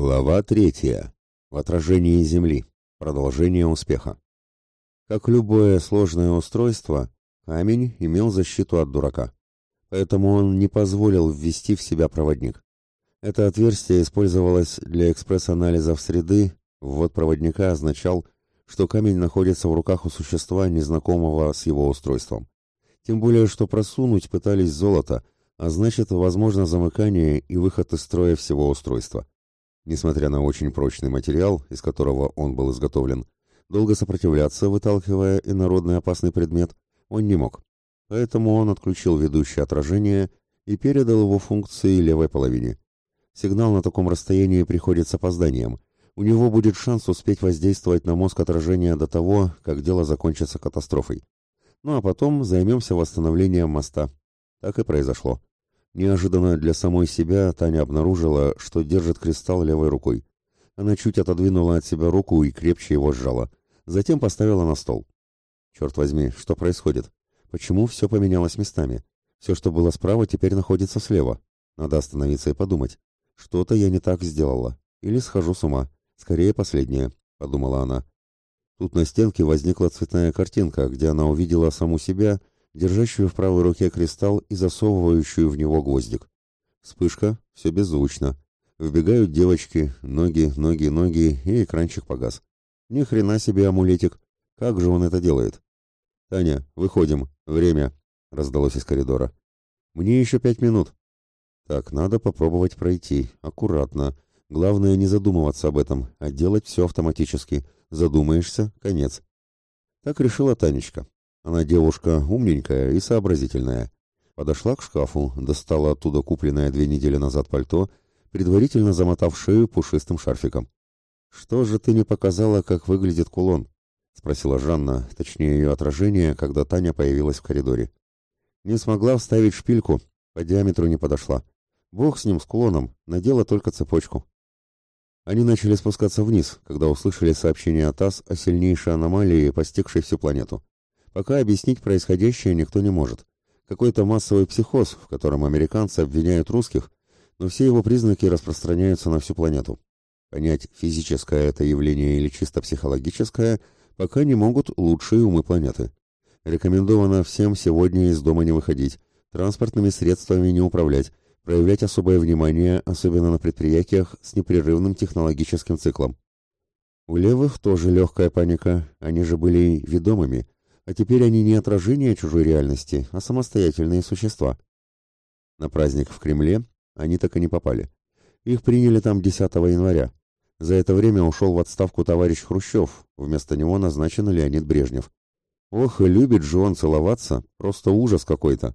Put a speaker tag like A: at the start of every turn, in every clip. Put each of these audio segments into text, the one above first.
A: Глава третья. В отражении Земли. Продолжение успеха. Как любое сложное устройство, камень имел защиту от дурака. Поэтому он не позволил ввести в себя проводник. Это отверстие использовалось для экспресс-анализов среды, ввод проводника означал, что камень находится в руках у существа, незнакомого с его устройством. Тем более, что просунуть пытались золото, а значит, возможно замыкание и выход из строя всего устройства. Несмотря на очень прочный материал, из которого он был изготовлен, долго сопротивляться, выталкивая инородный опасный предмет, он не мог. Поэтому он отключил ведущее отражение и передал его функции левой половине. Сигнал на таком расстоянии приходит с опозданием. У него будет шанс успеть воздействовать на мозг отражения до того, как дело закончится катастрофой. Ну а потом займемся восстановлением моста. Так и произошло. Неожиданно для самой себя Таня обнаружила, что держит кристалл левой рукой. Она чуть отодвинула от себя руку и крепче его сжала. Затем поставила на стол. Черт возьми, что происходит? Почему все поменялось местами? Все, что было справа, теперь находится слева. Надо остановиться и подумать. Что-то я не так сделала. Или схожу с ума. Скорее последнее, подумала она. Тут на стенке возникла цветная картинка, где она увидела саму себя держащую в правой руке кристалл и засовывающую в него гвоздик. Вспышка, все беззвучно. Вбегают девочки, ноги, ноги, ноги, и экранчик погас. Ни хрена себе амулетик. Как же он это делает? Таня, выходим. Время, раздалось из коридора. Мне еще пять минут. Так, надо попробовать пройти. Аккуратно. Главное не задумываться об этом, а делать все автоматически. Задумаешься — конец. Так решила Танечка. Она девушка умненькая и сообразительная. Подошла к шкафу, достала оттуда купленное две недели назад пальто, предварительно замотав шею пушистым шарфиком. «Что же ты не показала, как выглядит кулон?» — спросила Жанна, точнее ее отражение, когда Таня появилась в коридоре. «Не смогла вставить шпильку, по диаметру не подошла. Бог с ним, с кулоном, надела только цепочку». Они начали спускаться вниз, когда услышали сообщение от ТАСС о сильнейшей аномалии, постигшей всю планету. Пока объяснить происходящее никто не может. Какой-то массовый психоз, в котором американцы обвиняют русских, но все его признаки распространяются на всю планету. Понять, физическое это явление или чисто психологическое, пока не могут лучшие умы планеты. Рекомендовано всем сегодня из дома не выходить, транспортными средствами не управлять, проявлять особое внимание, особенно на предприятиях с непрерывным технологическим циклом. У левых тоже легкая паника, они же были ведомыми – а теперь они не отражение чужой реальности, а самостоятельные существа. На праздник в Кремле они так и не попали. Их приняли там 10 января. За это время ушел в отставку товарищ Хрущев, вместо него назначен Леонид Брежнев. Ох, и любит же он целоваться, просто ужас какой-то.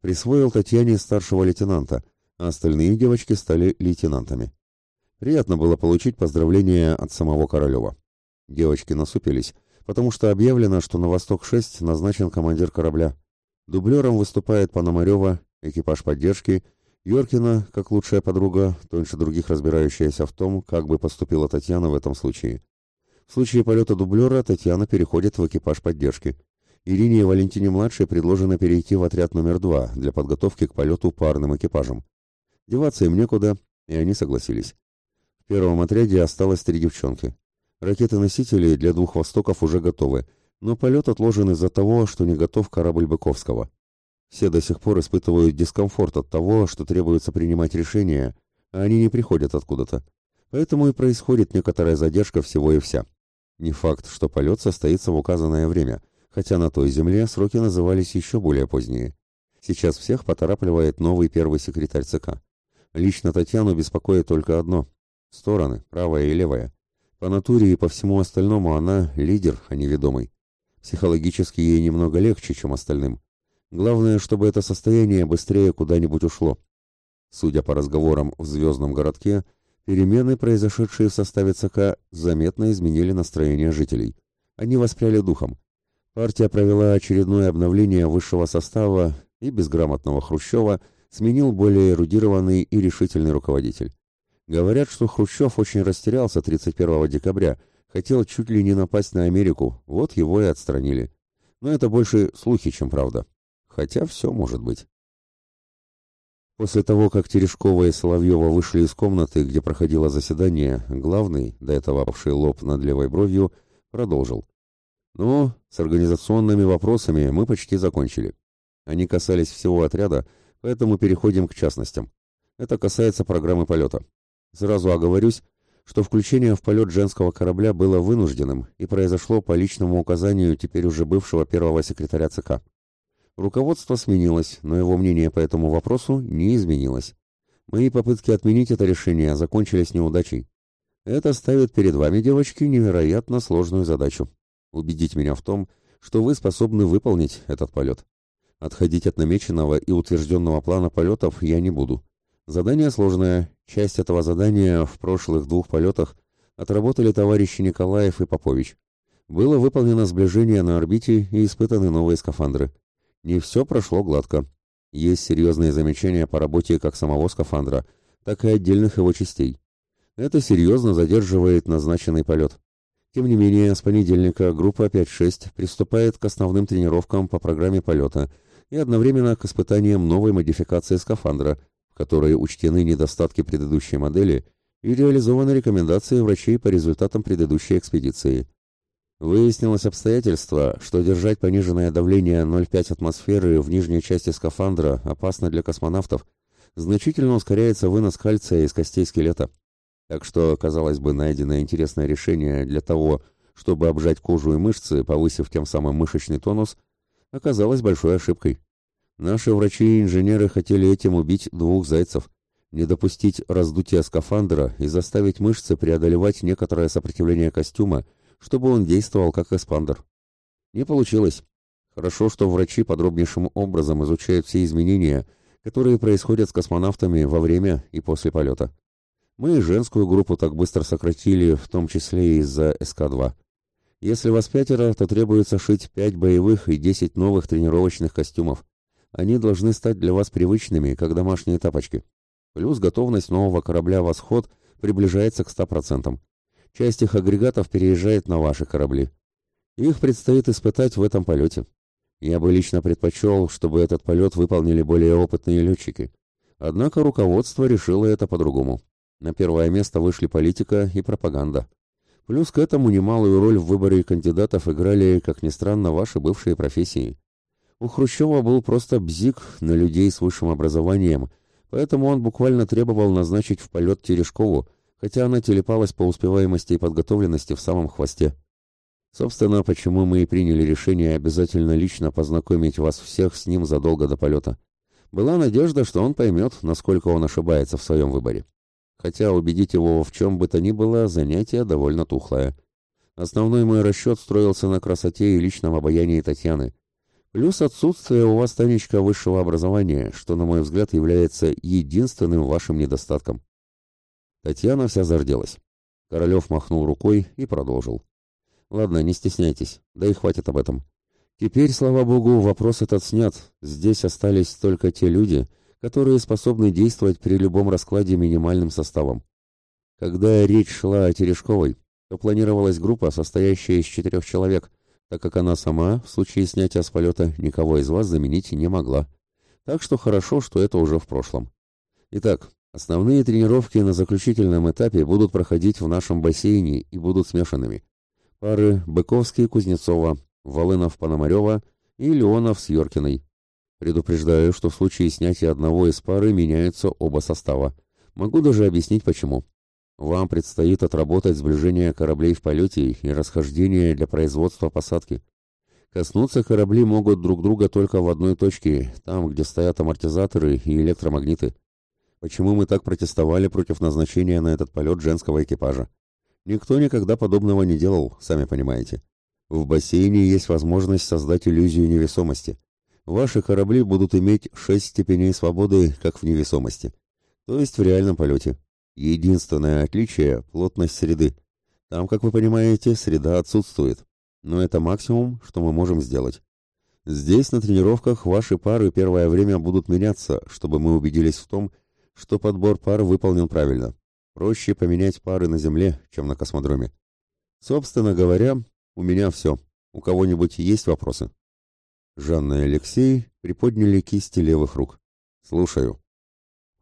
A: Присвоил Татьяне старшего лейтенанта, а остальные девочки стали лейтенантами. Приятно было получить поздравления от самого Королева. Девочки насупились, потому что объявлено, что на «Восток-6» назначен командир корабля. Дублером выступает Пономарева, экипаж поддержки, Йоркина, как лучшая подруга, тоньше других разбирающаяся в том, как бы поступила Татьяна в этом случае. В случае полета дублера Татьяна переходит в экипаж поддержки. Ирине и Валентине-младшей предложено перейти в отряд номер два для подготовки к полету парным экипажем. Деваться им некуда, и они согласились. В первом отряде осталось три девчонки. Ракеты-носители для двух «Востоков» уже готовы, но полет отложен из-за того, что не готов корабль Быковского. Все до сих пор испытывают дискомфорт от того, что требуется принимать решения, а они не приходят откуда-то. Поэтому и происходит некоторая задержка всего и вся. Не факт, что полет состоится в указанное время, хотя на той земле сроки назывались еще более поздние. Сейчас всех поторапливает новый первый секретарь ЦК. Лично Татьяну беспокоит только одно – стороны, правая и левая. По натуре и по всему остальному она лидер, а не ведомый. Психологически ей немного легче, чем остальным. Главное, чтобы это состояние быстрее куда-нибудь ушло. Судя по разговорам в звездном городке, перемены, произошедшие в составе ЦК, заметно изменили настроение жителей. Они воспряли духом. Партия провела очередное обновление высшего состава и безграмотного Хрущева сменил более эрудированный и решительный руководитель. Говорят, что Хрущев очень растерялся 31 декабря, хотел чуть ли не напасть на Америку, вот его и отстранили. Но это больше слухи, чем правда. Хотя все может быть. После того, как Терешкова и Соловьева вышли из комнаты, где проходило заседание, главный, до этого опавший лоб над левой бровью, продолжил. «Ну, с организационными вопросами мы почти закончили. Они касались всего отряда, поэтому переходим к частностям. Это касается программы полета. Сразу оговорюсь, что включение в полет женского корабля было вынужденным и произошло по личному указанию теперь уже бывшего первого секретаря ЦК. Руководство сменилось, но его мнение по этому вопросу не изменилось. Мои попытки отменить это решение закончились неудачей. Это ставит перед вами, девочки, невероятно сложную задачу. Убедить меня в том, что вы способны выполнить этот полет. Отходить от намеченного и утвержденного плана полетов я не буду. Задание сложное. Часть этого задания в прошлых двух полетах отработали товарищи Николаев и Попович. Было выполнено сближение на орбите и испытаны новые скафандры. Не все прошло гладко. Есть серьезные замечания по работе как самого скафандра, так и отдельных его частей. Это серьезно задерживает назначенный полет. Тем не менее, с понедельника группа 5-6 приступает к основным тренировкам по программе полета – и одновременно к испытаниям новой модификации скафандра, в которой учтены недостатки предыдущей модели и реализованы рекомендации врачей по результатам предыдущей экспедиции. Выяснилось обстоятельство, что держать пониженное давление 0,5 атмосферы в нижней части скафандра опасно для космонавтов, значительно ускоряется вынос кальция из костей скелета. Так что, казалось бы, найдено интересное решение для того, чтобы обжать кожу и мышцы, повысив тем самым мышечный тонус, оказалось большой ошибкой. Наши врачи и инженеры хотели этим убить двух зайцев, не допустить раздутия скафандра и заставить мышцы преодолевать некоторое сопротивление костюма, чтобы он действовал как эспандер. Не получилось. Хорошо, что врачи подробнейшим образом изучают все изменения, которые происходят с космонавтами во время и после полета. Мы женскую группу так быстро сократили, в том числе и из-за СК-2. Если вас пятеро, то требуется шить пять боевых и десять новых тренировочных костюмов. Они должны стать для вас привычными, как домашние тапочки. Плюс готовность нового корабля «Восход» приближается к 100%. Часть их агрегатов переезжает на ваши корабли. Их предстоит испытать в этом полете. Я бы лично предпочел, чтобы этот полет выполнили более опытные летчики. Однако руководство решило это по-другому. На первое место вышли политика и пропаганда. Плюс к этому немалую роль в выборе кандидатов играли, как ни странно, ваши бывшие профессии. У Хрущева был просто бзик на людей с высшим образованием, поэтому он буквально требовал назначить в полет Терешкову, хотя она телепалась по успеваемости и подготовленности в самом хвосте. Собственно, почему мы и приняли решение обязательно лично познакомить вас всех с ним задолго до полета. Была надежда, что он поймет, насколько он ошибается в своем выборе. Хотя убедить его в чем бы то ни было занятие довольно тухлое. Основной мой расчет строился на красоте и личном обаянии Татьяны, Плюс отсутствие у вас, Танечка, высшего образования, что, на мой взгляд, является единственным вашим недостатком. Татьяна вся зарделась. Королев махнул рукой и продолжил. Ладно, не стесняйтесь, да и хватит об этом. Теперь, слава богу, вопрос этот снят. Здесь остались только те люди, которые способны действовать при любом раскладе минимальным составом. Когда речь шла о Терешковой, то планировалась группа, состоящая из четырех человек – так как она сама, в случае снятия с полета, никого из вас заменить не могла. Так что хорошо, что это уже в прошлом. Итак, основные тренировки на заключительном этапе будут проходить в нашем бассейне и будут смешанными. Пары Быковский, Кузнецова, Волынов, Пономарева и Леонов с Йоркиной. Предупреждаю, что в случае снятия одного из пары меняются оба состава. Могу даже объяснить почему. Вам предстоит отработать сближение кораблей в полете и расхождение для производства посадки. Коснуться корабли могут друг друга только в одной точке, там, где стоят амортизаторы и электромагниты. Почему мы так протестовали против назначения на этот полет женского экипажа? Никто никогда подобного не делал, сами понимаете. В бассейне есть возможность создать иллюзию невесомости. Ваши корабли будут иметь шесть степеней свободы, как в невесомости, то есть в реальном полете. Единственное отличие – плотность среды. Там, как вы понимаете, среда отсутствует. Но это максимум, что мы можем сделать. Здесь на тренировках ваши пары первое время будут меняться, чтобы мы убедились в том, что подбор пар выполнен правильно. Проще поменять пары на Земле, чем на космодроме. Собственно говоря, у меня все. У кого-нибудь есть вопросы? Жанна и Алексей приподняли кисти левых рук. Слушаю.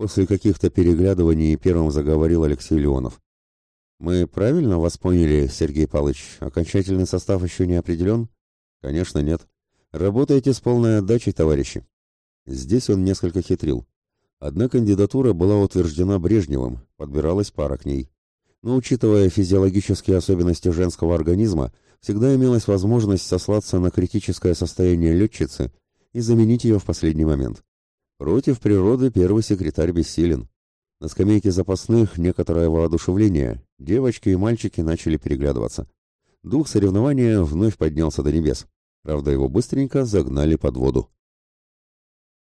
A: После каких-то переглядываний первым заговорил Алексей Леонов. «Мы правильно вас поняли, Сергей Павлович? Окончательный состав еще не определен?» «Конечно, нет. Работаете с полной отдачей, товарищи». Здесь он несколько хитрил. Одна кандидатура была утверждена Брежневым, подбиралась пара к ней. Но учитывая физиологические особенности женского организма, всегда имелась возможность сослаться на критическое состояние летчицы и заменить ее в последний момент. Против природы первый секретарь бессилен. На скамейке запасных некоторое воодушевление, девочки и мальчики начали переглядываться. Дух соревнования вновь поднялся до небес. Правда, его быстренько загнали под воду.